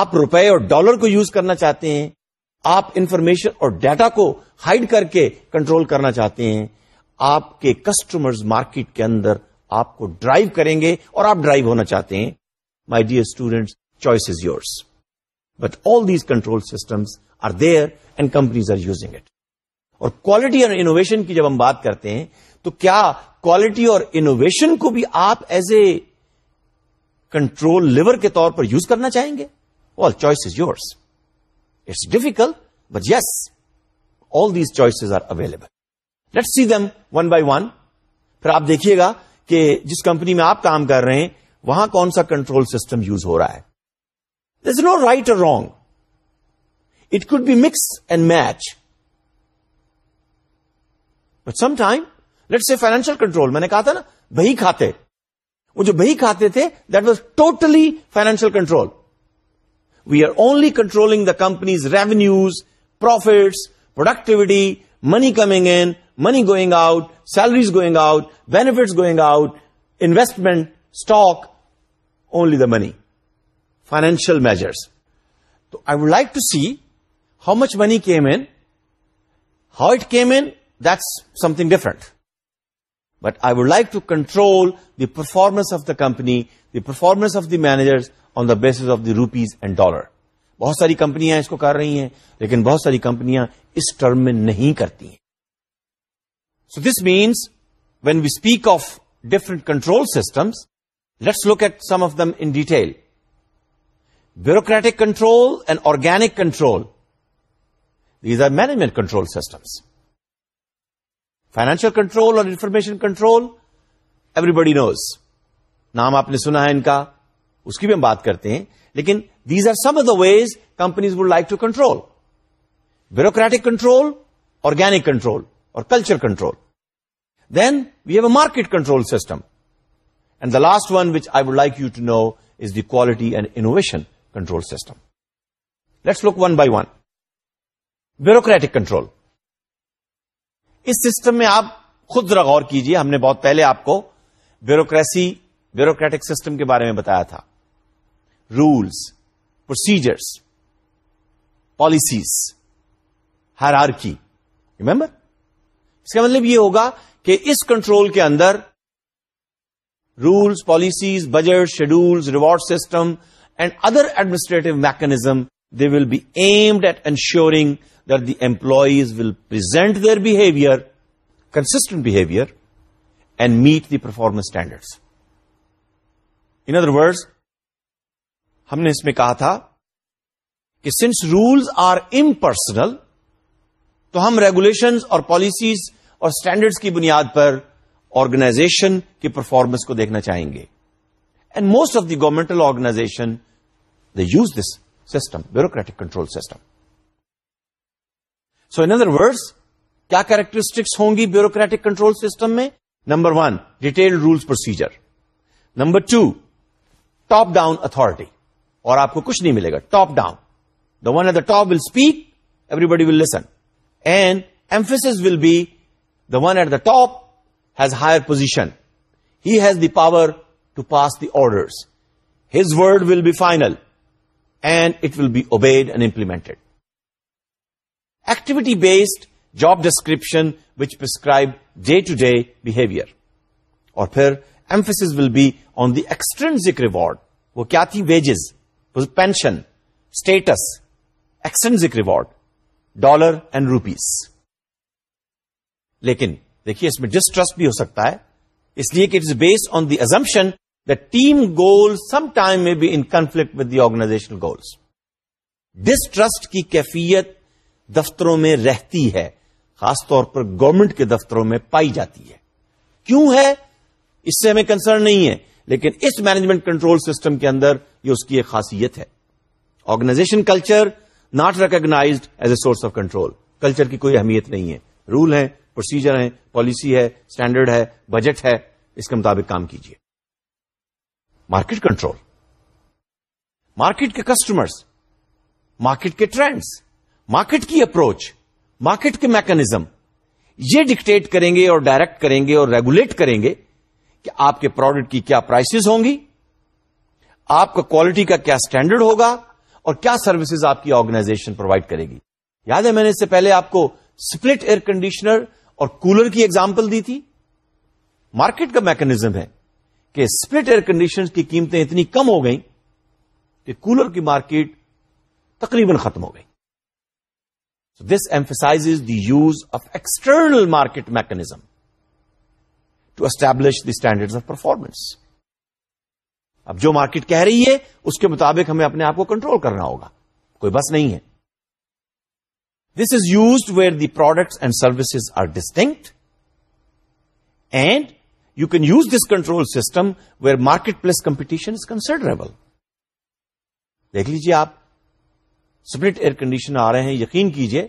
آپ روپے اور ڈالر کو یوز کرنا چاہتے ہیں آپ انفارمیشن اور ڈیٹا کو ہائڈ کر کے کنٹرول کرنا چاہتے ہیں آپ کے کسٹمرز مارکیٹ کے اندر آپ کو ڈرائیو کریں گے اور آپ ڈرائیو ہونا چاہتے ہیں my dear students choice is yours but all these control systems are there and companies are using it اور کوالٹی اور انوویشن کی جب ہم بات کرتے ہیں تو کیا کوالٹی اور انوویشن کو بھی آپ ایز اے کنٹرول لیور کے طور پر یوز کرنا چاہیں گے all choice is yours it's difficult but yes all these choices are available let see them one by one پھر آپ دیکھیے گا کہ جس کمپنی میں آپ کام کر رہے ہیں وہاں کون سا کنٹرول سسٹم یوز ہو رہا ہے ناٹ رائٹ اور wrong it could be mix and match but some time let's a financial control میں نے کہا تھا نا بہی کھاتے وہ جو بہ کھاتے تھے that was totally financial control we are only controlling the companies revenues profits productivity money coming in money going out salaries going out benefits گوئگ out investment stock only the money financial measures تو I would like to see how much money came in, how it came in, that's some different. But I would like to control the performance of the company the performance of the managers on the basis of the rupees and dollar بہت ساری کمپنیاں اس کو کر رہی ہیں لیکن بہت ساری کمپنیاں اس ٹرم میں نہیں کرتی ہیں so this means when we speak of different control systems let's look at some of them in detail bureaucratic control and organic control these are management control systems financial control اور information control everybody knows نام آپ نے سنا ہے ان کا اس کی بھی ہم بات کرتے ہیں لیکن these are some of the ways companies would like to control bureaucratic control organic control اور culture control then we have a market control system and the last one which I would like you to know is the quality and innovation control system let's look one by one bureaucratic control اس system میں آپ خود ذرا غور کیجئے ہم نے بہت پہلے آپ کو بیوروکریسی بیوروکریٹک سسٹم کے بارے میں بتایا تھا rules procedures policies Hare are کی ریمبر اس کا مطلب یہ ہوگا کہ اس کنٹرول کے اندر rules policies budget schedules reward system and other administrative mechanism they will be aimed at ensuring that the employees will present their behaviour constant behaviour and meet the performance standards in other وڈ ہم نے اس میں کہا تھا کہ since rules are impersonal تو ہم ریگولیشنز اور پالیسیز اور اسٹینڈرڈس کی بنیاد پر آرگنائزیشن کی پرفارمنس کو دیکھنا چاہیں گے and most of the governmental organisation they use this system bureaucratic control system so in other words کیا کیریکٹرسٹکس ہوں گی بیوروکریٹک کنٹرول سسٹم میں number one detail rules procedure number two top down authority اور آپ کو کچھ نہیں ملے گا top down the one at the top will speak everybody will listen and emphasis will be the one at the top has higher position he has the power to pass the orders his word will be final and it will be obeyed and implemented activity based job description which prescribe day to day behaviour اور پھر emphasis will be on the extrinsic reward وہ کیا تھی wages pension status extrinsic reward dollar and rupees لیکن دیکھیے اس میں distrust بھی ہو سکتا ہے اس لیے کہ it is based on the assumption the team goals sometime may be in conflict with the organizational goals. ڈس کی کیفیت دفتروں میں رہتی ہے خاص طور پر گورنمنٹ کے دفتروں میں پائی جاتی ہے کیوں ہے اس سے ہمیں کنسرن نہیں ہے لیکن اس مینجمنٹ کنٹرول سسٹم کے اندر یہ اس کی ایک خاصیت ہے organization culture not recognised as a source of control culture کی کوئی اہمیت نہیں ہے رول ہیں پروسیجر ہیں پالیسی ہے اسٹینڈرڈ ہے بجٹ ہے اس کے مطابق کام کیجیے مارکیٹ کنٹرول مارکیٹ کے کسٹمرس مارکیٹ کے ٹرینڈس مارکیٹ کی اپروچ مارکیٹ کے میکنزم یہ ڈکٹیٹ کریں گے اور ڈائریکٹ کریں گے اور ریگولیٹ کریں گے کہ آپ کے پروڈکٹ کی کیا پرائسز ہوں گی آپ کا کوالٹی کا کیا اسٹینڈرڈ ہوگا اور کیا سروسز آپ کی آرگنائزیشن پرووائڈ کرے گی یاد ہے میں نے اس سے پہلے آپ کو سپلٹ ایئر کنڈیشنر اور کولر کی ایگزامپل دی تھی مارکیٹ کا میکنیزم ہے کہ اسپلٹ ایئر کنڈیشن کی قیمتیں اتنی کم ہو گئیں کہ کولر کی مارکیٹ تقریباً ختم ہو گئی this emphasize the use of external market mechanism to establish the standard of performance اب جو مارکیٹ کہہ رہی ہے اس کے مطابق ہمیں اپنے آپ کو کنٹرول کرنا ہوگا کوئی بس نہیں ہے this is used where the products and services are distinct and you can use this control system where market place competition is considerable دیکھ لیجیے آپ سپرٹ ایئر کنڈیشن آ رہے ہیں یقین کیجیے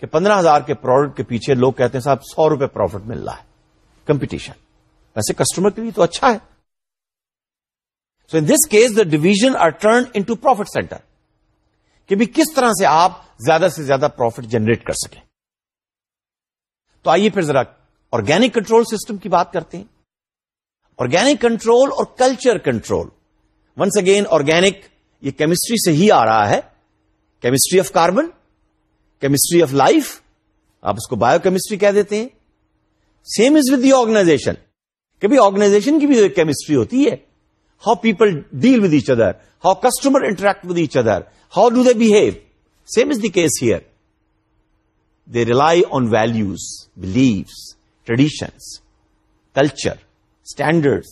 کہ پندرہ ہزار کے پروڈکٹ کے پیچھے لوگ کہتے ہیں صاحب سو روپے پروفٹ مل رہا ہے کمپٹیشن ویسے کسٹمر کے لیے تو اچھا ہے so in this case the division are turn into profit centre کہ بھی کس طرح سے آپ زیادہ سے زیادہ پروفٹ جنریٹ کر سکیں تو آئیے پھر ذرا آرگینک کنٹرول سسٹم کی بات کرتے ہیں آرگینک کنٹرول اور culture control once again organic یہ کیمسٹری سے ہی آ رہا ہے chemistry of carbon chemistry of life آپ اس کو بایو کیمسٹری کہہ دیتے ہیں same as with the organization کبھی آرگنائزیشن کی بھی کیمسٹری ہوتی ہے how people deal with each other how customer interact with each other how do they behave same as the case here they rely on values beliefs traditions culture standard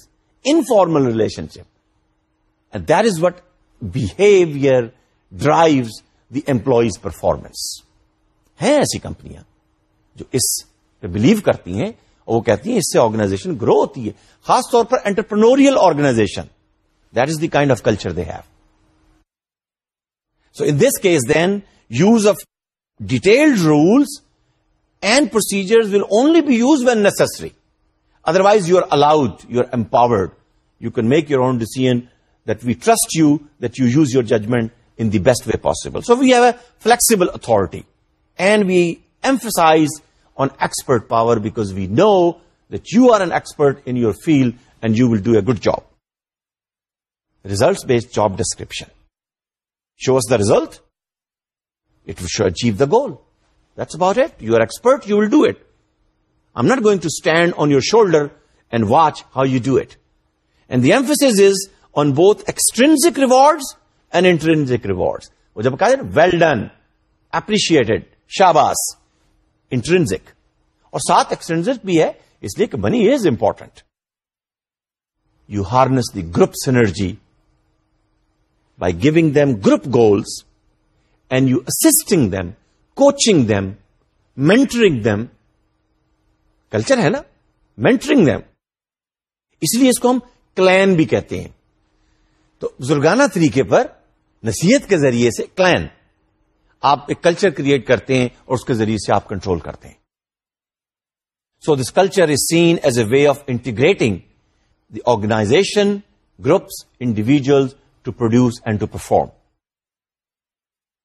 informal relationship and that is what behaviour drive the employees performance ہیں ایسی کمپنیاں جو اس پہ blue کرتی ہیں اور وہ کہتی ہیں اس سے آرگنائزیشن گرو ہوتی ہے خاص طور پر entrepreneurial organization that is the kind of culture they have so in this case then use of detailed rules and procedures will only be used when necessary. Otherwise, you are allowed, you are empowered. You can make your own decision that we trust you, that you use your judgment in the best way possible. So we have a flexible authority, and we emphasize on expert power because we know that you are an expert in your field and you will do a good job. Results-based job description. Show us the result. It will achieve the goal. Spirit you will do it I am not going to stand on your shoulder and watch how you do it and the emphasis is on both extrinsic rewards and intrinsic reward جب کہ well done appreciated شاباس intrinsic اور ساتھ extrinsic بھی ہے اس لیے کہ بنی is important you harness the groups energy by giving them group goals and you sting them coaching them mentoring them culture ہے نا مینٹرنگ دم اس لیے اس کو ہم کلین بھی کہتے ہیں تو بزرگانہ طریقے پر نصیحت کے ذریعے سے کلین آپ ایک کلچر کریٹ کرتے ہیں اور اس کے ذریعے سے آپ کنٹرول کرتے ہیں so this culture is seen as a way of integrating the organization groups individuals to produce and to perform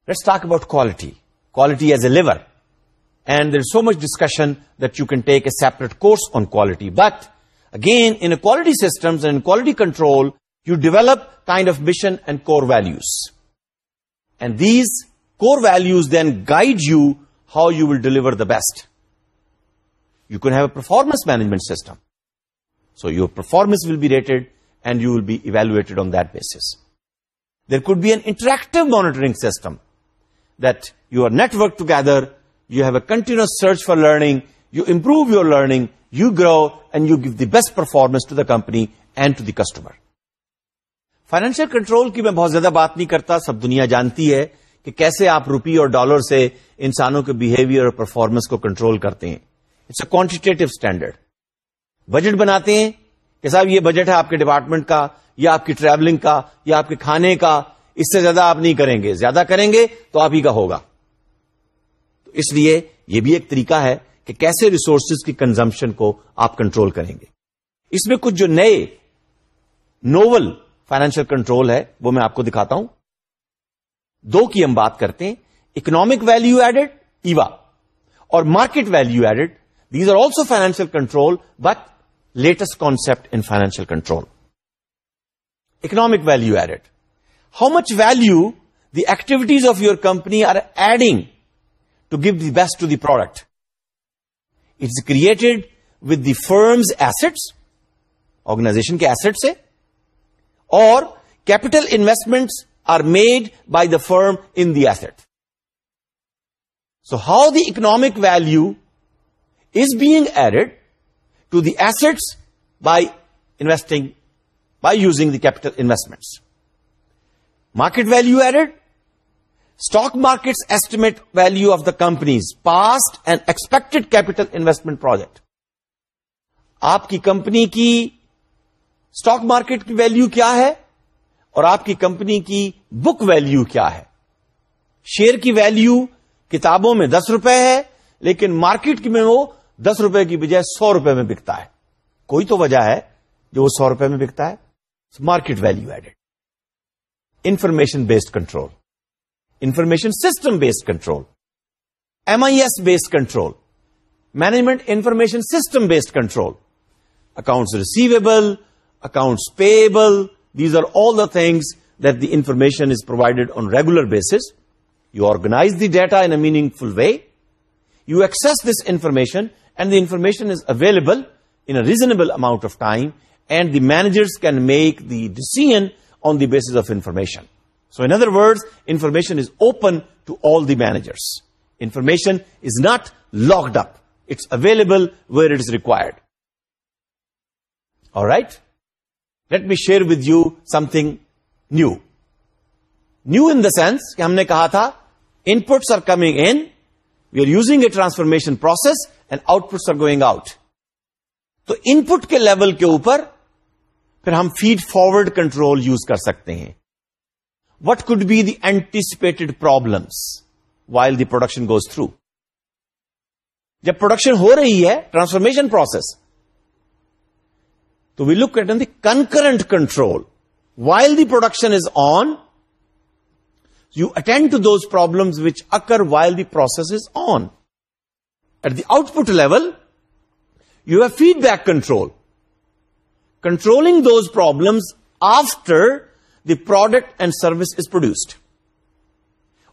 let's talk about quality quality as a liver. And there's so much discussion that you can take a separate course on quality. But again, in quality systems and in quality control, you develop kind of mission and core values. And these core values then guide you how you will deliver the best. You can have a performance management system. So your performance will be rated and you will be evaluated on that basis. There could be an interactive monitoring system that you are network together you have a continuous search for learning you improve your learning you grow and you give the best performance to the company and to the customer financial control کی میں بہت زیادہ بات نہیں کرتا سب دنیا جانتی ہے کہ کیسے آپ روپی اور ڈالر سے انسانوں کے بہیویئر اور پرفارمنس کو کنٹرول کرتے ہیں it's a quantitative standard budget بناتے ہیں کہ صاحب یہ بجٹ ہے آپ کے ڈپارٹمنٹ کا یا آپ کی ٹریولنگ کا یا آپ کے کھانے کا اس سے زیادہ آپ نہیں کریں گے زیادہ کریں گے تو آپ ہی کا ہوگا تو اس لیے یہ بھی ایک طریقہ ہے کہ کیسے ریسورسز کی کنزمپشن کو آپ کنٹرول کریں گے اس میں کچھ جو نئے نوول فائنینشیل کنٹرول ہے وہ میں آپ کو دکھاتا ہوں دو کی ہم بات کرتے ہیں اکنامک ویلو ایڈڈ ایوا اور market value added these are also financial control but latest concept in financial control economic value added how much value the activities of your company are adding give the best to the product it created with the firms assets organization کے assets ہے اور capital investment are made by the firm and the asset so how the economic value is being added to the assets by انسٹ by using the capital investments market value added stock market estimate value of the companies past and expected capital investment project آپ کی company کی stock market کی value کیا ہے اور آپ کی کمپنی کی بک ویلو کیا ہے شیئر کی ویلو کتابوں میں دس روپے ہے لیکن مارکیٹ میں وہ دس روپے کی بجائے سو روپے میں بکتا ہے کوئی تو وجہ ہے جو وہ سو روپے میں بکتا ہے market value added information based control information system-based control, MIS-based control, management information system-based control, accounts receivable, accounts payable. These are all the things that the information is provided on regular basis. You organize the data in a meaningful way. You access this information, and the information is available in a reasonable amount of time, and the managers can make the decision on the basis of information. In other would information is open to all the manager information is not lock it's available word it record or right let me share with you سم تھو new in the sense کہ ہم نے کہا تھا inputs are coming N we are using a transformation process and outputs are going out تو input کے level کے اوپر پھر ہم فیڈ فارورڈ کنٹرول یوز کر سکتے ہیں what could be the anticipated problems while the production goes through جب پروڈکشن ہو رہی ہے ٹرانسفارمیشن پروسیس تو we look at the concurrent control while the production is on you attend to those problem which occur while the process is on at the output level you have feedback control controlling those problems after the product and service is produced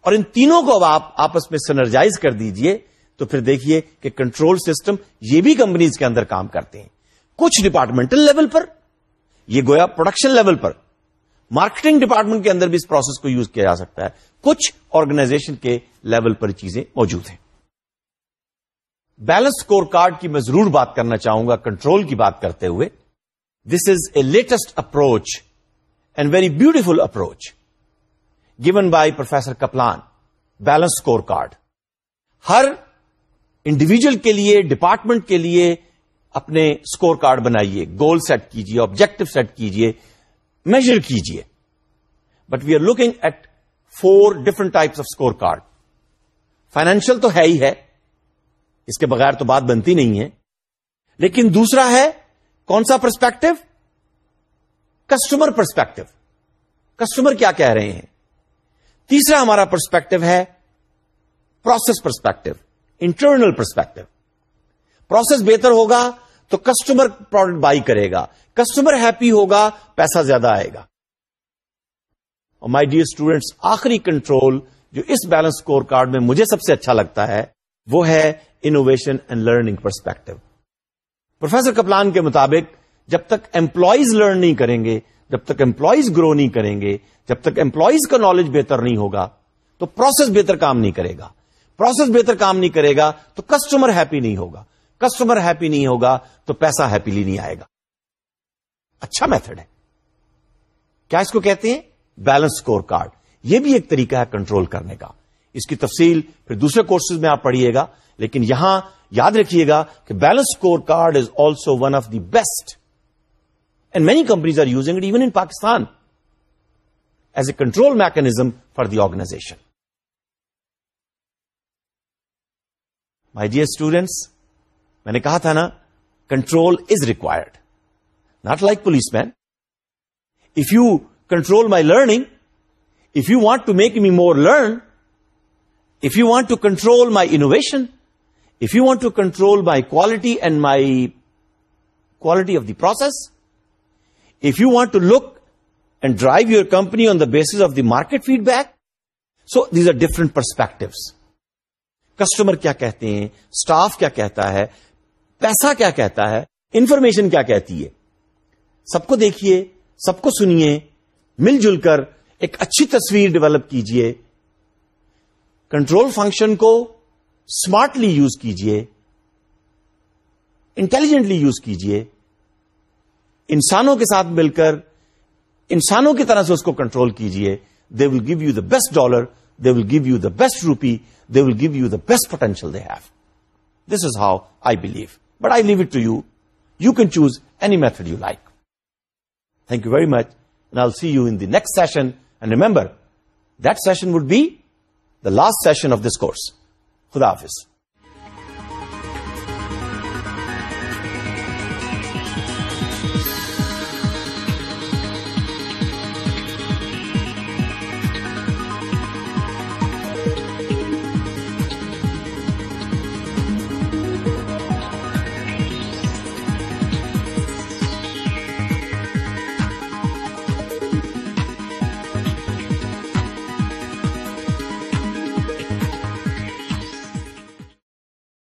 اور ان تینوں کو اب آپ آپس میں سنرجائز کر دیجئے تو پھر دیکھیے کہ کنٹرول سسٹم یہ بھی کمپنیز کے اندر کام کرتے ہیں کچھ ڈپارٹمنٹل لیول پر یہ گویا پروڈکشن لیول پر مارکیٹنگ ڈپارٹمنٹ کے اندر بھی اس پروسیس کو یوز کیا جا سکتا ہے کچھ آرگنائزیشن کے لیول پر چیزیں موجود ہیں بیلنس کارڈ کی میں ضرور بات کرنا چاہوں گا کنٹرول کی بات کرتے ہوئے this is a latest approach very beautiful approach given by professor Kaplan balance scorecard ہر انڈیویجل کے لیے ڈپارٹمنٹ کے لیے اپنے اسکور کارڈ بنائیے گول سیٹ کیجیے آبجیکٹو سیٹ کیجیے میجر کیجیے but we are looking at four different types of scorecard financial تو ہے ہی ہے اس کے بغیر تو بات بنتی نہیں ہے لیکن دوسرا ہے کون سا پرسپیکٹو کسٹمر پرسپیکٹو کسٹمر کیا کہہ رہے ہیں تیسرا ہمارا پرسپیکٹو ہے process perspective internal perspective process بہتر ہوگا تو کسٹمر پروڈکٹ بائی کرے گا کسٹمر ہیپی ہوگا پیسہ زیادہ آئے گا اور مائی ڈیئر اسٹوڈینٹس آخری کنٹرول جو اس بیلنس کارڈ میں مجھے سب سے اچھا لگتا ہے وہ ہے innovation and learning perspective professor Kaplan کے مطابق جب تک امپلائیز لرن نہیں کریں گے جب تک امپلائیز گرو نہیں کریں گے جب تک امپلائیز کا نالج بہتر نہیں ہوگا تو پروسیس بہتر کام نہیں کرے گا پروسیس بہتر کام نہیں کرے گا تو کسٹمر ہیپی نہیں ہوگا کسٹمر ہیپی نہیں ہوگا تو پیسہ ہیپیلی نہیں آئے گا اچھا میتھڈ ہے کیا اس کو کہتے ہیں بیلنس اسکور کارڈ یہ بھی ایک طریقہ ہے کنٹرول کرنے کا اس کی تفصیل پھر دوسرے کورسز میں آپ پڑھیے گا لیکن یہاں یاد رکھیے گا کہ balance scorecard is also one of the best many companies are using even in Pakistan as a control mechanism for the organization my dear students میں نے کہا تھا نا control is required not like policeman if you control my learning if you want to make me more learn if you want to control my innovation if you want to control my quality and my quality of the process ٹ to look and drive your company on the base of the market feedback so these are different perspective customer کیا کہتے ہیں staff کیا کہتا ہے پیسہ کیا کہتا ہے انفارمیشن کیا کہتی ہے سب کو دیکھیے سب کو سنیے مل جل کر ایک اچھی تصویر ڈیولپ کیجیے کنٹرول فنکشن کو اسمارٹلی یوز کیجیے انٹیلیجنٹلی یوز کیجیے انسانوں کے ساتھ مل کر انسانوں کی طرح سے اس کو کنٹرول کیجیے they will give you the best dollar they will give you the best rupee they will give you the best potential they have this is how I believe but I leave it to you you can choose any method you like thank you very much I see you in next session and remember that session would be the last session of this course خدا حافظ